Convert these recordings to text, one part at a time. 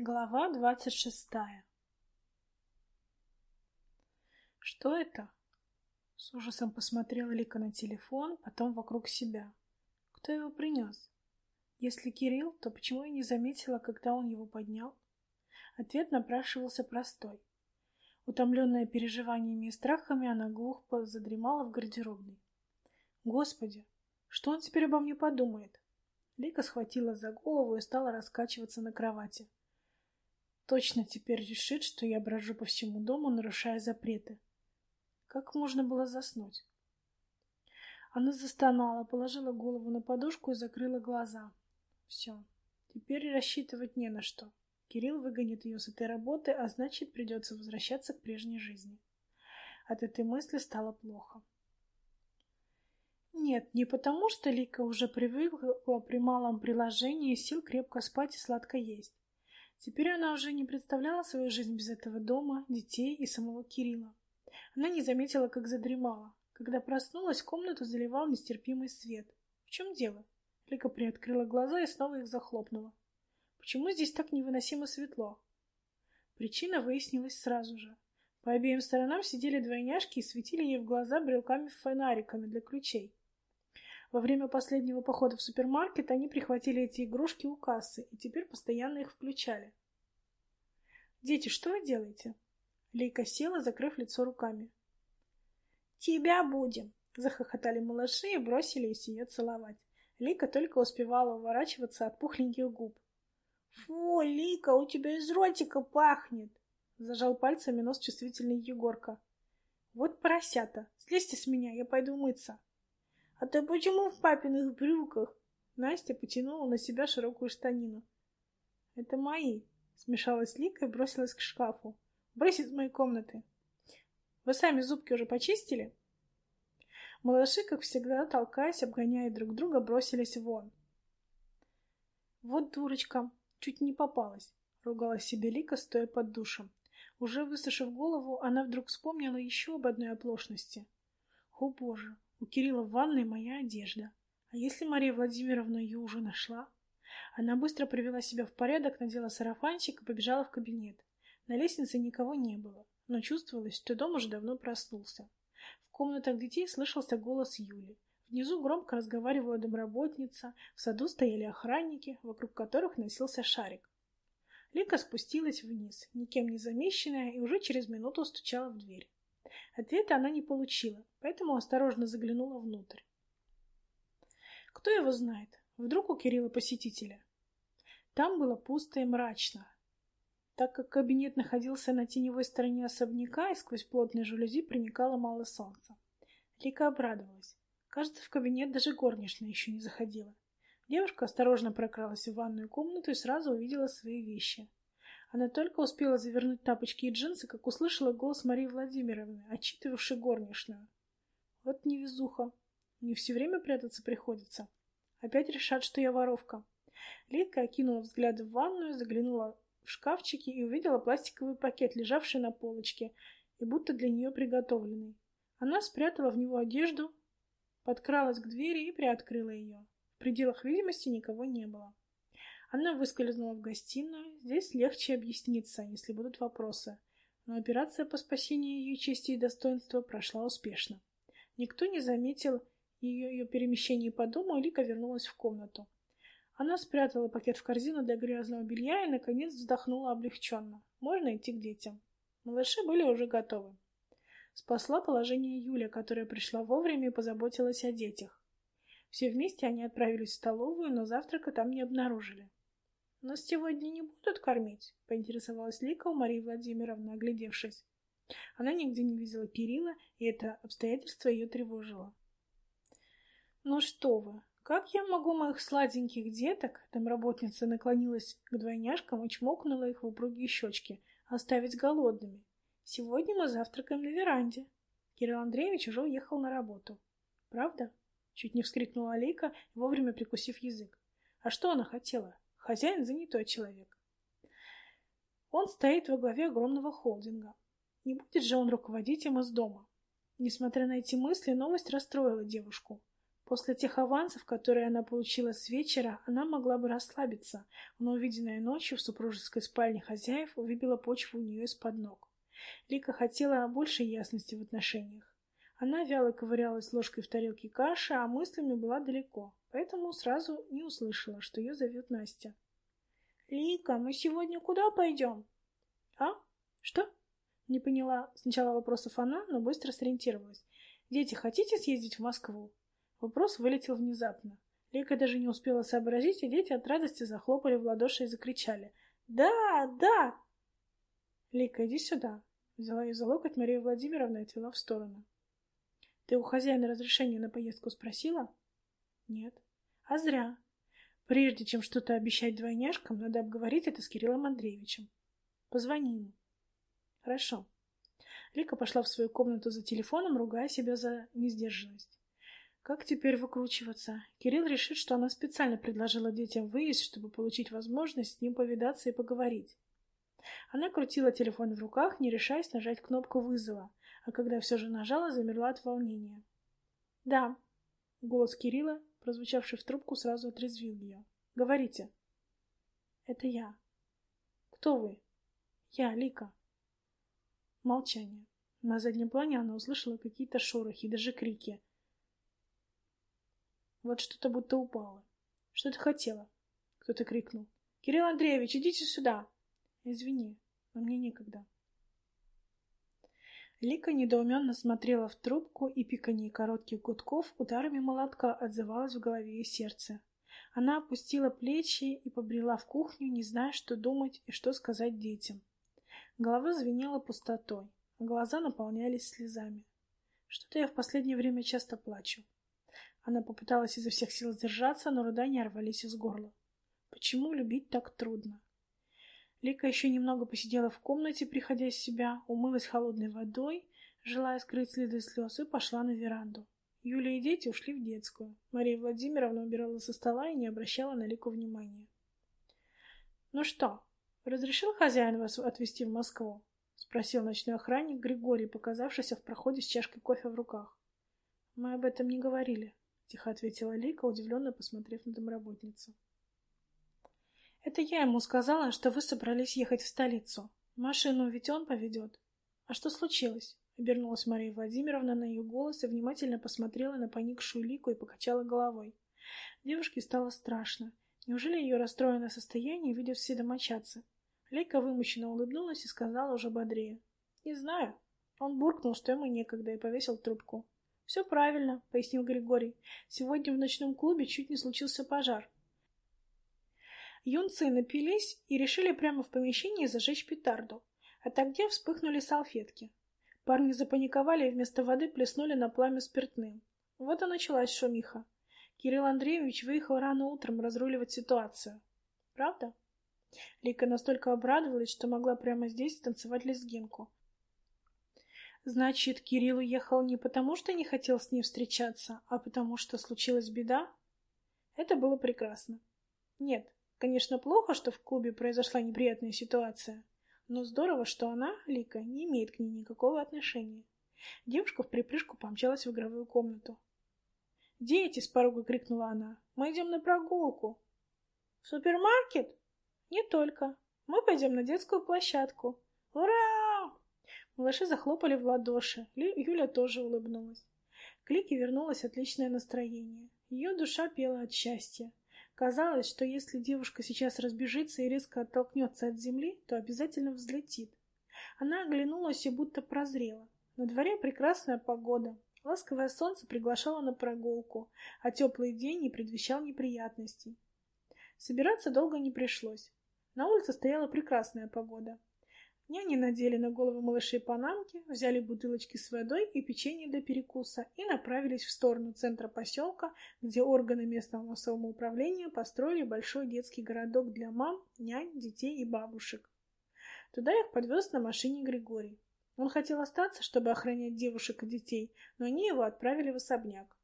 Глава двадцать шестая «Что это?» С ужасом посмотрела Лика на телефон, потом вокруг себя. Кто его принес? Если Кирилл, то почему я не заметила, когда он его поднял? Ответ напрашивался простой. Утомленная переживаниями и страхами, она глухо задремала в гардеробной. Господи, что он теперь обо мне подумает? Лика схватила за голову и стала раскачиваться на кровати. Точно теперь решит, что я брожу по всему дому, нарушая запреты. Как можно было заснуть? Она застонала, положила голову на подушку и закрыла глаза. Все, теперь рассчитывать не на что. Кирилл выгонит ее с этой работы, а значит, придется возвращаться к прежней жизни. От этой мысли стало плохо. Нет, не потому, что Лика уже привыкла при малом приложении сил крепко спать и сладко есть. Теперь она уже не представляла свою жизнь без этого дома, детей и самого Кирилла. Она не заметила, как задремала. Когда проснулась, комнату заливал нестерпимый свет. В чем дело? Лика приоткрыла глаза и снова их захлопнула. Почему здесь так невыносимо светло? Причина выяснилась сразу же. По обеим сторонам сидели двойняшки и светили ей в глаза брелками-фонариками для ключей. Во время последнего похода в супермаркет они прихватили эти игрушки у кассы и теперь постоянно их включали. «Дети, что вы делаете?» Лейка села, закрыв лицо руками. «Тебя будем!» — захохотали малыши и бросились ее целовать. Лика только успевала уворачиваться от пухленьких губ. «Фу, Лика, у тебя из ротика пахнет!» — зажал пальцами нос чувствительный Егорка. «Вот поросята! Слезьте с меня, я пойду мыться!» «А ты почему в папиных брюках?» Настя потянула на себя широкую штанину. «Это мои», — смешалась Лика и бросилась к шкафу. «Брось из моей комнаты». «Вы сами зубки уже почистили?» Малыши, как всегда, толкаясь, обгоняя друг друга, бросились вон. «Вот дурочка, чуть не попалась», — ругала себе Лика, стоя под душем. Уже высушив голову, она вдруг вспомнила еще об одной оплошности. «О, Боже, у Кирилла в ванной моя одежда. А если Мария Владимировна ее уже нашла? Она быстро привела себя в порядок, надела сарафанчик и побежала в кабинет. На лестнице никого не было, но чувствовалось, что дом уже давно проснулся. В комнатах детей слышался голос Юли. Внизу громко разговаривала домработница, в саду стояли охранники, вокруг которых носился шарик. Лика спустилась вниз, никем не замеченная, и уже через минуту стучала в дверь. Ответа она не получила, поэтому осторожно заглянула внутрь. Кто его знает? Вдруг у Кирилла посетителя? Там было пусто и мрачно. Так как кабинет находился на теневой стороне особняка, и сквозь плотные жалюзи проникало мало солнца. Лика обрадовалась. Кажется, в кабинет даже горничная еще не заходила. Девушка осторожно прокралась в ванную комнату и сразу увидела свои вещи. Она только успела завернуть тапочки и джинсы, как услышала голос Марии Владимировны, отчитывавшей горничную. Вот невезуха. Мне все время прятаться приходится. Опять решат, что я воровка. Лидка окинула взгляд в ванную, заглянула в шкафчики и увидела пластиковый пакет, лежавший на полочке, и будто для нее приготовленный. Она спрятала в него одежду, подкралась к двери и приоткрыла ее. В пределах видимости никого не было. Она выскользнула в гостиную. Здесь легче объясниться, если будут вопросы. Но операция по спасению ее чести и достоинства прошла успешно. Никто не заметил ее, ее перемещение по дому, и Лика вернулась в комнату. Она спрятала пакет в корзину для грязного белья и, наконец, вздохнула облегченно. Можно идти к детям. Малыши были уже готовы. Спасла положение Юля, которая пришла вовремя и позаботилась о детях. Все вместе они отправились в столовую, но завтрака там не обнаружили. «Нас сегодня не будут кормить?» — поинтересовалась Лика у Марии Владимировны, оглядевшись. Она нигде не видела Кирилла, и это обстоятельство ее тревожило. «Ну что вы, как я могу моих сладеньких деток?» Домработница наклонилась к двойняшкам и чмокнула их в упругие щечки. «Оставить голодными. Сегодня мы завтракаем на веранде». Кирилл Андреевич уже уехал на работу. «Правда?» — чуть не вскрикнула Алейка, вовремя прикусив язык. «А что она хотела?» Хозяин занятой человек. Он стоит во главе огромного холдинга. Не будет же он руководить им из дома. Несмотря на эти мысли, новость расстроила девушку. После тех авансов, которые она получила с вечера, она могла бы расслабиться, но увиденная ночью в супружеской спальне хозяев выбила почву у нее из-под ног. Лика хотела больше ясности в отношениях. Она вяло ковырялась ложкой в тарелке каши, а мыслями была далеко, поэтому сразу не услышала, что ее зовет Настя. «Лика, мы сегодня куда пойдем?» «А? Что?» Не поняла сначала вопросов она, но быстро сориентировалась. «Дети, хотите съездить в Москву?» Вопрос вылетел внезапно. Лика даже не успела сообразить, и дети от радости захлопали в ладоши и закричали. «Да! Да!» «Лика, иди сюда!» Взяла ее за локоть Мария Владимировна и отвела в сторону. «Ты у хозяина разрешение на поездку спросила?» «Нет». «А зря. Прежде чем что-то обещать двойняшкам, надо обговорить это с Кириллом Андреевичем. Позвони ему. Хорошо. Лика пошла в свою комнату за телефоном, ругая себя за несдержанность. Как теперь выкручиваться? Кирилл решит, что она специально предложила детям выезд, чтобы получить возможность с ним повидаться и поговорить. Она крутила телефон в руках, не решаясь нажать кнопку вызова, а когда все же нажала, замерла от волнения. «Да». Голос Кирилла прозвучавший в трубку, сразу отрезвил ее. «Говорите». «Это я». «Кто вы?» «Я, Лика». Молчание. На заднем плане она услышала какие-то шорохи, даже крики. Вот что-то будто упало. «Что ты хотела?» Кто-то крикнул. «Кирилл Андреевич, идите сюда!» «Извини, но мне некогда». Лика недоуменно смотрела в трубку, и пиканье коротких гудков ударами молотка отзывалось в голове и сердце. Она опустила плечи и побрела в кухню, не зная, что думать и что сказать детям. Голова звенела пустотой, а глаза наполнялись слезами. Что-то я в последнее время часто плачу. Она попыталась изо всех сил сдержаться, но рыдания рвались из горла. Почему любить так трудно? Лика еще немного посидела в комнате, приходя в себя, умылась холодной водой, желая скрыть следы слез, и пошла на веранду. Юля и дети ушли в детскую. Мария Владимировна убирала со стола и не обращала на Лику внимания. «Ну что, разрешил хозяин вас отвезти в Москву?» — спросил ночной охранник Григорий, показавшийся в проходе с чашкой кофе в руках. «Мы об этом не говорили», — тихо ответила Лика, удивленно посмотрев на домработницу. Это я ему сказала, что вы собрались ехать в столицу. Машину ведь он поведет. А что случилось? Обернулась Мария Владимировна на ее голос и внимательно посмотрела на поникшую лику и покачала головой. Девушке стало страшно. Неужели ее расстроенное состояние видят все домочадцы? Лейка вымученно улыбнулась и сказала уже бодрее. «Не знаю». Он буркнул, что ему некогда, и повесил трубку. «Все правильно», — пояснил Григорий. «Сегодня в ночном клубе чуть не случился пожар. Юнцы напились и решили прямо в помещении зажечь петарду. А тогда вспыхнули салфетки. Парни запаниковали и вместо воды плеснули на пламя спиртным. Вот и началась шумиха. Кирилл Андреевич выехал рано утром разруливать ситуацию. Правда? Лика настолько обрадовалась, что могла прямо здесь танцевать лезгинку. Значит, Кирилл уехал не потому, что не хотел с ней встречаться, а потому, что случилась беда? Это было прекрасно. Нет, Конечно, плохо, что в клубе произошла неприятная ситуация, но здорово, что она, Лика, не имеет к ней никакого отношения. Девушка в припрыжку помчалась в игровую комнату. «Дети!» — с порога крикнула она. «Мы идем на прогулку!» «В супермаркет?» «Не только. Мы пойдем на детскую площадку!» «Ура!» Малыши захлопали в ладоши. Юля тоже улыбнулась. К Лике вернулось отличное настроение. Ее душа пела от счастья. Казалось, что если девушка сейчас разбежится и резко оттолкнется от земли, то обязательно взлетит. Она оглянулась и будто прозрела. На дворе прекрасная погода. Ласковое солнце приглашало на прогулку, а теплый день не предвещал неприятностей. Собираться долго не пришлось. На улице стояла прекрасная погода. Няни надели на головы малышей панамки, взяли бутылочки с водой и печенье для перекуса и направились в сторону центра поселка, где органы местного самоуправления построили большой детский городок для мам, нянь, детей и бабушек. Туда их подвез на машине Григорий. Он хотел остаться, чтобы охранять девушек и детей, но они его отправили в особняк.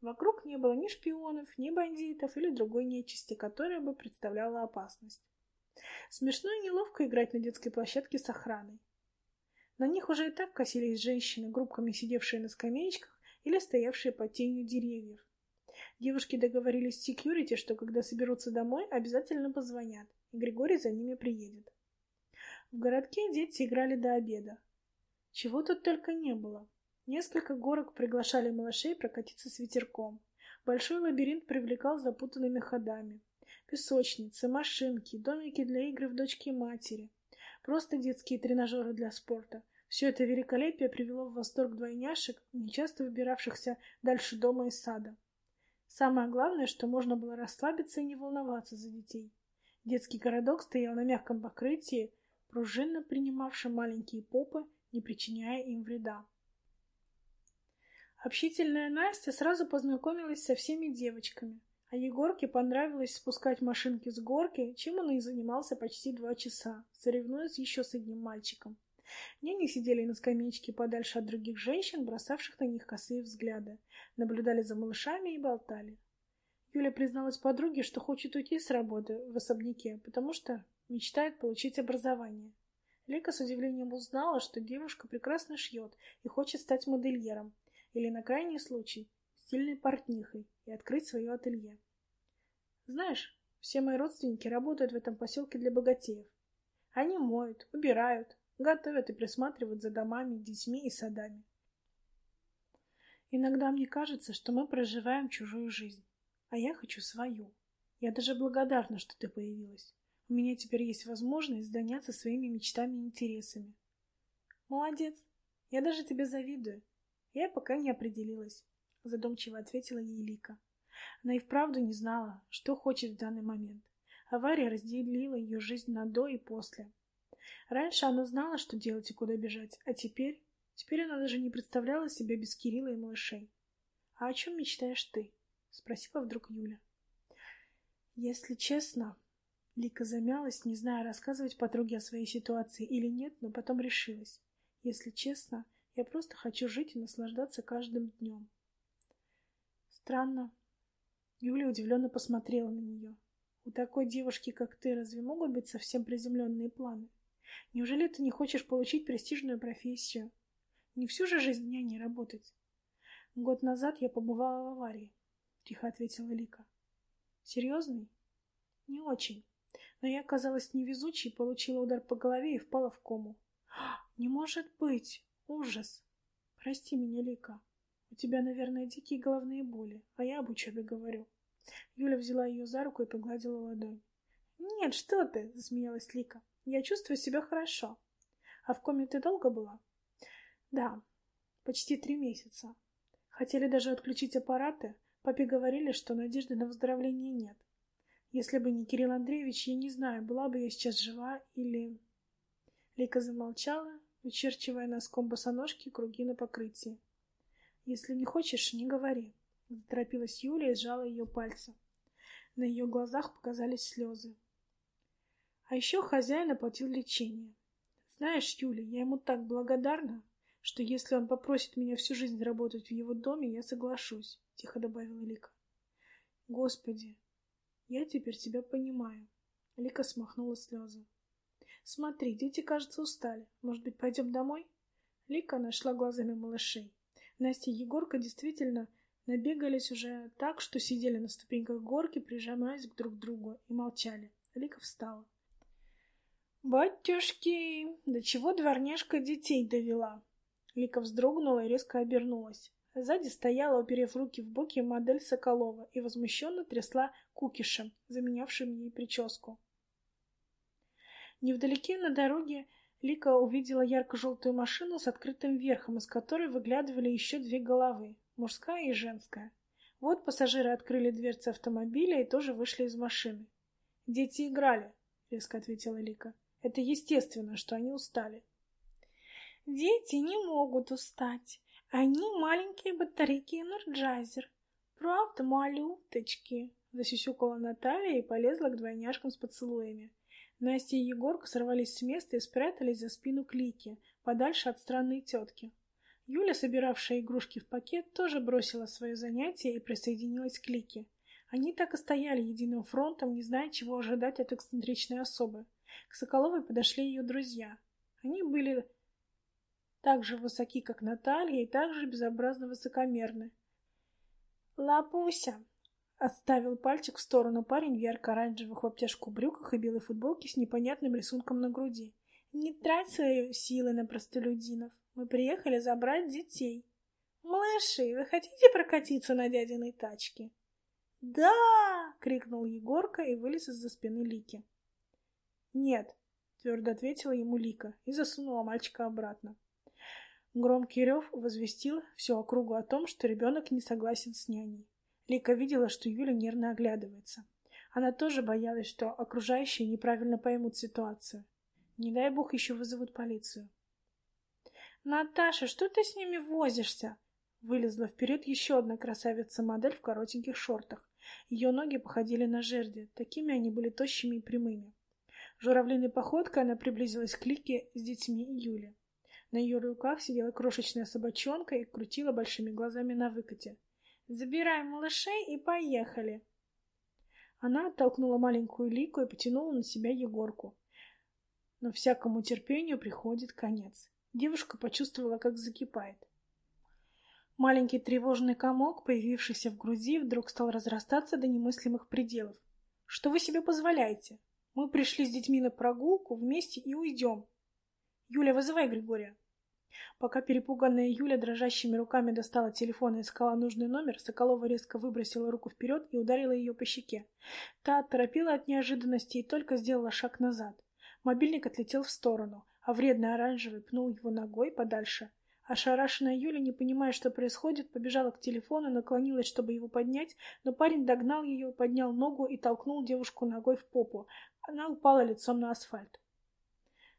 Вокруг не было ни шпионов, ни бандитов или другой нечисти, которая бы представляла опасность. Смешно и неловко играть на детской площадке с охраной. На них уже и так косились женщины, группками сидевшие на скамеечках или стоявшие под тенью деревьев. Девушки договорились с секьюрити, что когда соберутся домой, обязательно позвонят, и Григорий за ними приедет. В городке дети играли до обеда. Чего тут только не было. Несколько горок приглашали малышей прокатиться с ветерком. Большой лабиринт привлекал запутанными ходами. Песочницы, машинки, домики для игры в дочки матери. Просто детские тренажеры для спорта. Все это великолепие привело в восторг двойняшек, нечасто выбиравшихся дальше дома и сада. Самое главное, что можно было расслабиться и не волноваться за детей. Детский городок стоял на мягком покрытии, пружинно принимавшем маленькие попы, не причиняя им вреда. Общительная Настя сразу познакомилась со всеми девочками, а Егорке понравилось спускать машинки с горки, чем он и занимался почти два часа, соревнуясь еще с одним мальчиком. Няни сидели на скамеечке подальше от других женщин, бросавших на них косые взгляды, наблюдали за малышами и болтали. Юля призналась подруге, что хочет уйти с работы в особняке, потому что мечтает получить образование. Лика с удивлением узнала, что девушка прекрасно шьет и хочет стать модельером, или, на крайний случай, стильной портнихой и открыть свое ателье. Знаешь, все мои родственники работают в этом поселке для богатеев. Они моют, убирают, готовят и присматривают за домами, детьми и садами. Иногда мне кажется, что мы проживаем чужую жизнь, а я хочу свою. Я даже благодарна, что ты появилась. У меня теперь есть возможность заняться своими мечтами и интересами. Молодец. Я даже тебе завидую. Я пока не определилась, задумчиво ответила ей Лика. Она и вправду не знала, что хочет в данный момент. Авария разделила ее жизнь на до и после. Раньше она знала, что делать и куда бежать, а теперь... Теперь она даже не представляла себя без Кирилла и малышей. «А о чем мечтаешь ты?» — спросила вдруг Юля. «Если честно...» Лика замялась, не зная, рассказывать подруге о своей ситуации или нет, но потом решилась. «Если честно, я просто хочу жить и наслаждаться каждым днем. Странно. Юля удивленно посмотрела на нее. У такой девушки, как ты, разве могут быть совсем приземленные планы? Неужели ты не хочешь получить престижную профессию? Не всю же жизнь няней работать. Год назад я побывала в аварии, тихо ответила Лика. Серьезный? Не очень. Но я оказалась невезучей, получила удар по голове и впала в кому. Не может быть! Ужас! Прости меня, Лика. У тебя, наверное, дикие головные боли, а я об учебе говорю. Юля взяла ее за руку и погладила ладонь. Нет, что ты, засмеялась Лика. Я чувствую себя хорошо. А в коме ты долго была? Да, почти три месяца. Хотели даже отключить аппараты. Папе говорили, что надежды на выздоровление нет. Если бы не Кирилл Андреевич, я не знаю, была бы я сейчас жива или... Лика замолчала, вычерчивая носком босоножки круги на покрытии. «Если не хочешь, не говори», — заторопилась Юля и сжала ее пальцы. На ее глазах показались слезы. А еще хозяин оплатил лечение. Знаешь, Юля, я ему так благодарна, что если он попросит меня всю жизнь работать в его доме, я соглашусь, — тихо добавила Лика. Господи, я теперь тебя понимаю. Лика смахнула слезы. Смотри, дети, кажется, устали. Может быть, пойдем домой? Лика нашла глазами малышей. Настя и Егорка действительно набегались уже так, что сидели на ступеньках горки, прижимаясь друг к другу, и молчали. Лика встала. «Батюшки, до чего дворняжка детей довела?» Лика вздрогнула и резко обернулась. Сзади стояла, уперев руки в боки, модель Соколова и возмущенно трясла кукишем, заменявшим ей прическу. Невдалеке на дороге Лика увидела ярко-желтую машину с открытым верхом, из которой выглядывали еще две головы, мужская и женская. Вот пассажиры открыли дверцы автомобиля и тоже вышли из машины. «Дети играли», — резко ответила Лика. «Это естественно, что они устали». «Дети не могут устать. Они маленькие батарейки энерджайзер. Правда, малюточки?» Засюсюкала Наталья и полезла к двойняшкам с поцелуями. Настя и Егорка сорвались с места и спрятались за спину Клики, подальше от странной тетки. Юля, собиравшая игрушки в пакет, тоже бросила свое занятие и присоединилась к Клике. Они так и стояли единым фронтом, не зная, чего ожидать от эксцентричной особы. К Соколовой подошли ее друзья. Они были так же высоки, как Наталья, и так же безобразно высокомерны. «Лапуся, Отставил пальчик в сторону парень в ярко-оранжевых в обтяжку брюках и белой футболке с непонятным рисунком на груди. Не трать свои силы на простолюдинов. Мы приехали забрать детей. Малыши, вы хотите прокатиться на дядиной тачке? Да! крикнул Егорка и вылез из-за спины Лики. Нет, твердо ответила ему Лика и засунула мальчика обратно. Громкий рев возвестил всю округу о том, что ребенок не согласен с няней. Лика видела, что Юля нервно оглядывается. Она тоже боялась, что окружающие неправильно поймут ситуацию. Не дай бог еще вызовут полицию. «Наташа, что ты с ними возишься?» Вылезла вперед еще одна красавица-модель в коротеньких шортах. Ее ноги походили на жерди, такими они были тощими и прямыми. Журавлиной походкой она приблизилась к Лике с детьми и Юли. На ее руках сидела крошечная собачонка и крутила большими глазами на выкате. Забирай малышей и поехали. Она оттолкнула маленькую Лику и потянула на себя Егорку. Но всякому терпению приходит конец. Девушка почувствовала, как закипает. Маленький тревожный комок, появившийся в груди, вдруг стал разрастаться до немыслимых пределов. Что вы себе позволяете? Мы пришли с детьми на прогулку вместе и уйдем. Юля, вызывай Григория. Пока перепуганная Юля дрожащими руками достала телефон и искала нужный номер, Соколова резко выбросила руку вперед и ударила ее по щеке. Та торопила от неожиданности и только сделала шаг назад. Мобильник отлетел в сторону, а вредный оранжевый пнул его ногой подальше. Ошарашенная Юля, не понимая, что происходит, побежала к телефону, наклонилась, чтобы его поднять, но парень догнал ее, поднял ногу и толкнул девушку ногой в попу. Она упала лицом на асфальт.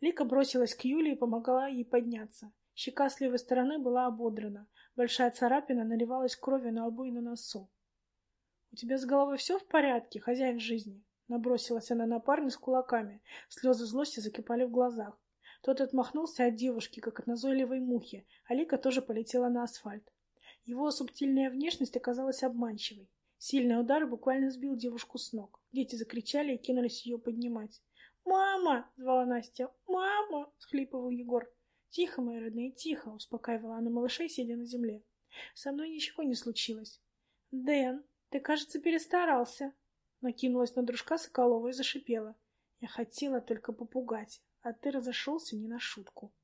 Лика бросилась к Юле и помогала ей подняться. Щека с левой стороны была ободрана. Большая царапина наливалась кровью на лбу и на носу. — У тебя с головой все в порядке, хозяин жизни? Набросилась она на парня с кулаками. Слезы злости закипали в глазах. Тот отмахнулся от девушки, как от назойливой мухи, а Лика тоже полетела на асфальт. Его субтильная внешность оказалась обманчивой. Сильный удар буквально сбил девушку с ног. Дети закричали и кинулись ее поднимать. «Мама!» — звала Настя. «Мама!» — схлипывал Егор. «Тихо, мои родные, тихо!» — успокаивала она малышей, сидя на земле. «Со мной ничего не случилось». «Дэн, ты, кажется, перестарался!» Накинулась на дружка Соколова и зашипела. «Я хотела только попугать, а ты разошелся не на шутку».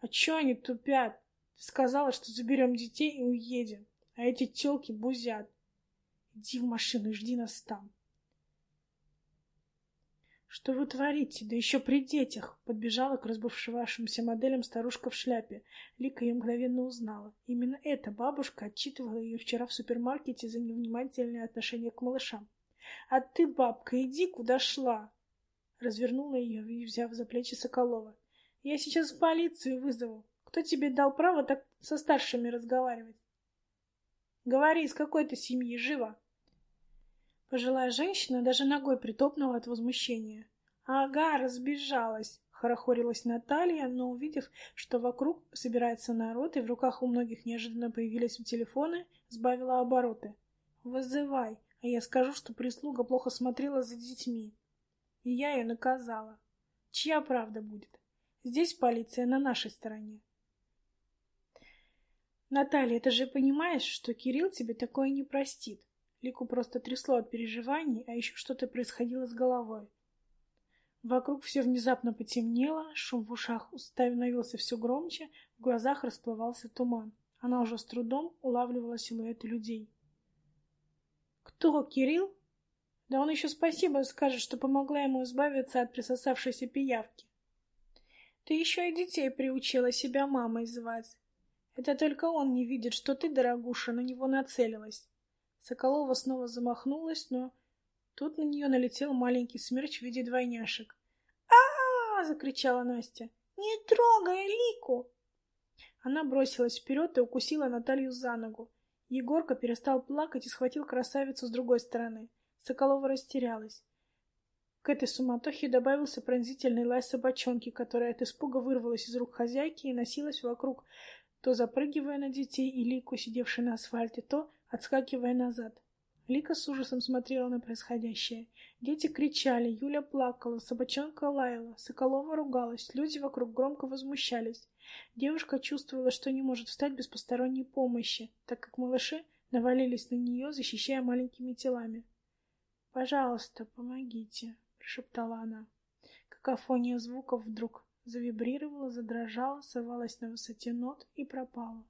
«А чё они тупят? Ты сказала, что заберем детей и уедем, а эти тёлки бузят. Иди в машину и жди нас там». «Что вы творите? Да еще при детях!» Подбежала к разбывшимся моделям старушка в шляпе. Лика ее мгновенно узнала. Именно эта бабушка отчитывала ее вчера в супермаркете за невнимательное отношение к малышам. «А ты, бабка, иди, куда шла!» Развернула ее, взяв за плечи Соколова. «Я сейчас в полицию вызову. Кто тебе дал право так со старшими разговаривать?» «Говори, из какой ты семьи, живо!» Пожилая женщина даже ногой притопнула от возмущения. «Ага, разбежалась!» — хорохорилась Наталья, но, увидев, что вокруг собирается народ и в руках у многих неожиданно появились телефоны, сбавила обороты. «Вызывай, а я скажу, что прислуга плохо смотрела за детьми. И я ее наказала. Чья правда будет? Здесь полиция на нашей стороне». «Наталья, ты же понимаешь, что Кирилл тебе такое не простит?» Лику просто трясло от переживаний, а еще что-то происходило с головой. Вокруг все внезапно потемнело, шум в ушах становился все громче, в глазах расплывался туман. Она уже с трудом улавливала силуэты людей. «Кто, Кирилл?» «Да он еще спасибо скажет, что помогла ему избавиться от присосавшейся пиявки». «Ты еще и детей приучила себя мамой звать. Это только он не видит, что ты, дорогуша, на него нацелилась. Соколова снова замахнулась, но тут на нее налетел маленький смерч в виде двойняшек. а, -а, -а закричала Настя. «Не трогай Лику!» Она бросилась вперед и укусила Наталью за ногу. Егорка перестал плакать и схватил красавицу с другой стороны. Соколова растерялась. К этой суматохе добавился пронзительный лай собачонки, которая от испуга вырвалась из рук хозяйки и носилась вокруг, то запрыгивая на детей и Лику, сидевшей на асфальте, то отскакивая назад. Лика с ужасом смотрела на происходящее. Дети кричали, Юля плакала, собачонка лаяла, Соколова ругалась, люди вокруг громко возмущались. Девушка чувствовала, что не может встать без посторонней помощи, так как малыши навалились на нее, защищая маленькими телами. «Пожалуйста, помогите», — прошептала она. Какофония звуков вдруг завибрировала, задрожала, сорвалась на высоте нот и пропала.